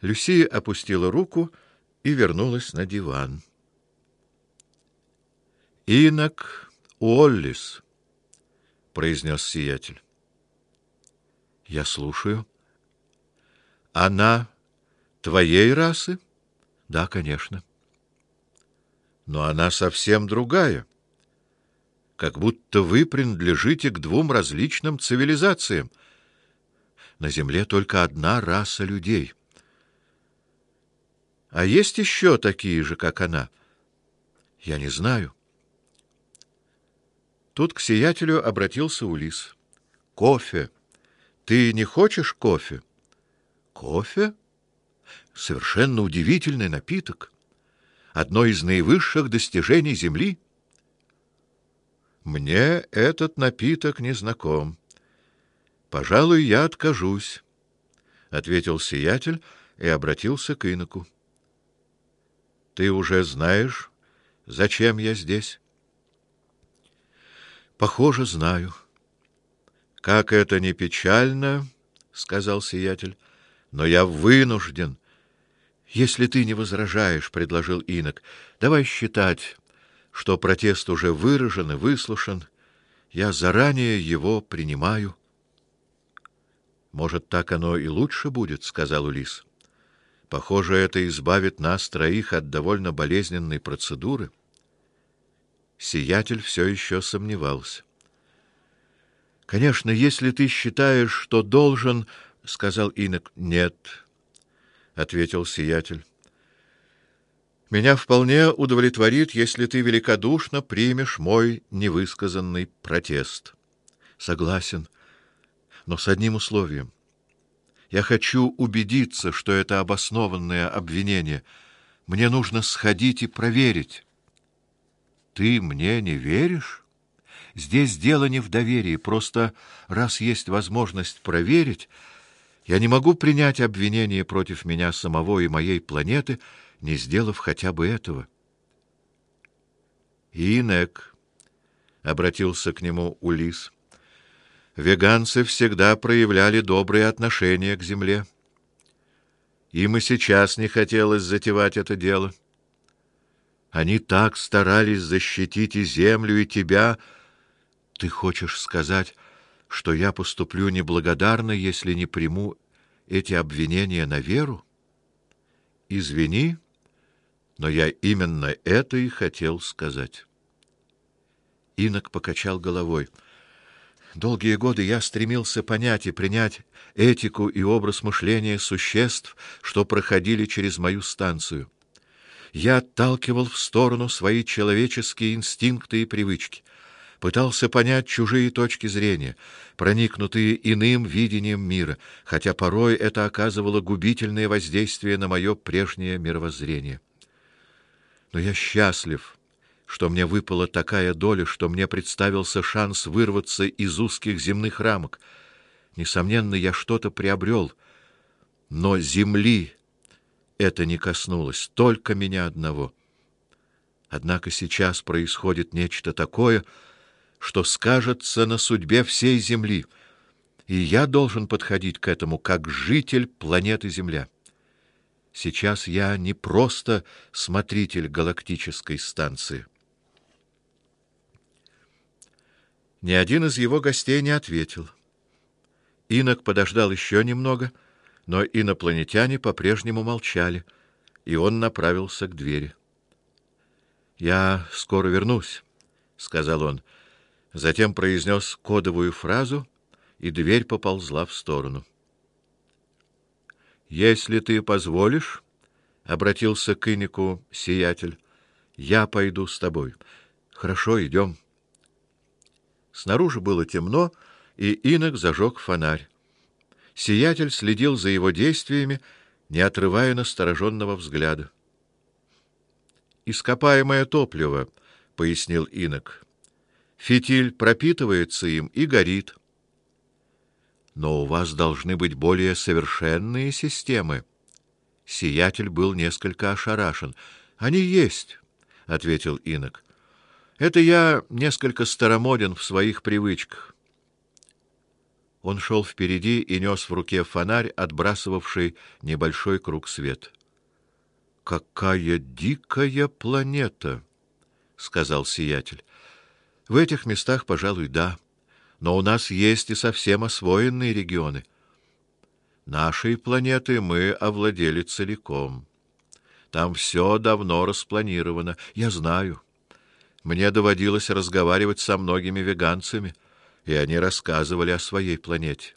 Люсия опустила руку и вернулась на диван. Инок Уоллис, произнес сиятель. Я слушаю. Она твоей расы? Да, конечно. Но она совсем другая. Как будто вы принадлежите к двум различным цивилизациям. На земле только одна раса людей. А есть еще такие же, как она? Я не знаю. Тут к сиятелю обратился Улис. Кофе. Ты не хочешь кофе? Кофе? Совершенно удивительный напиток. Одно из наивысших достижений земли. Мне этот напиток не знаком. Пожалуй, я откажусь, ответил сиятель и обратился к иноку. Ты уже знаешь, зачем я здесь? Похоже, знаю. Как это не печально, сказал сиятель, но я вынужден. Если ты не возражаешь, предложил инок, давай считать, что протест уже выражен и выслушан. Я заранее его принимаю. Может, так оно и лучше будет, сказал Улис. Похоже, это избавит нас троих от довольно болезненной процедуры. Сиятель все еще сомневался. Конечно, если ты считаешь, что должен, сказал инок. Нет, ответил сиятель. Меня вполне удовлетворит, если ты великодушно примешь мой невысказанный протест. Согласен, но с одним условием. Я хочу убедиться, что это обоснованное обвинение. Мне нужно сходить и проверить. Ты мне не веришь? Здесь дело не в доверии, просто раз есть возможность проверить, я не могу принять обвинение против меня самого и моей планеты, не сделав хотя бы этого. Инек обратился к нему Улис. Веганцы всегда проявляли добрые отношения к земле. Им и сейчас не хотелось затевать это дело. Они так старались защитить и землю, и тебя. Ты хочешь сказать, что я поступлю неблагодарно, если не приму эти обвинения на веру? Извини, но я именно это и хотел сказать. Инок покачал головой. Долгие годы я стремился понять и принять этику и образ мышления существ, что проходили через мою станцию. Я отталкивал в сторону свои человеческие инстинкты и привычки, пытался понять чужие точки зрения, проникнутые иным видением мира, хотя порой это оказывало губительное воздействие на мое прежнее мировоззрение. Но я счастлив, что мне выпала такая доля, что мне представился шанс вырваться из узких земных рамок. Несомненно, я что-то приобрел, но земли это не коснулось, только меня одного. Однако сейчас происходит нечто такое, что скажется на судьбе всей земли, и я должен подходить к этому как житель планеты Земля. Сейчас я не просто смотритель галактической станции. Ни один из его гостей не ответил. Инок подождал еще немного, но инопланетяне по-прежнему молчали, и он направился к двери. Я скоро вернусь, сказал он, затем произнес кодовую фразу, и дверь поползла в сторону. Если ты позволишь, обратился к Инику сиятель, я пойду с тобой. Хорошо, идем. Снаружи было темно, и инок зажег фонарь. Сиятель следил за его действиями, не отрывая настороженного взгляда. Ископаемое топливо, пояснил инок. Фитиль пропитывается им и горит. Но у вас должны быть более совершенные системы. Сиятель был несколько ошарашен. Они есть, ответил инок. Это я несколько старомоден в своих привычках. Он шел впереди и нес в руке фонарь, отбрасывавший небольшой круг света. Какая дикая планета, сказал сиятель. В этих местах, пожалуй, да, но у нас есть и совсем освоенные регионы. Нашей планеты мы овладели целиком. Там все давно распланировано, я знаю. Мне доводилось разговаривать со многими веганцами, и они рассказывали о своей планете.